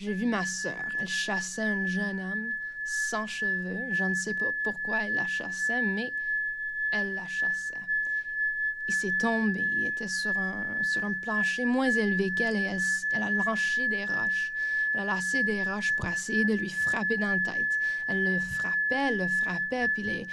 j'ai vu ma sœur. Elle chassait un jeune homme sans cheveux. Je ne sais pas pourquoi elle la chassait, mais elle la chassait. Il s'est tombé. Il était sur un, sur un plancher moins élevé qu'elle et elle, elle a lancé des roches. Elle a lancé des roches pour essayer de lui frapper dans la tête. Elle le frappait, elle le frappait, puis les...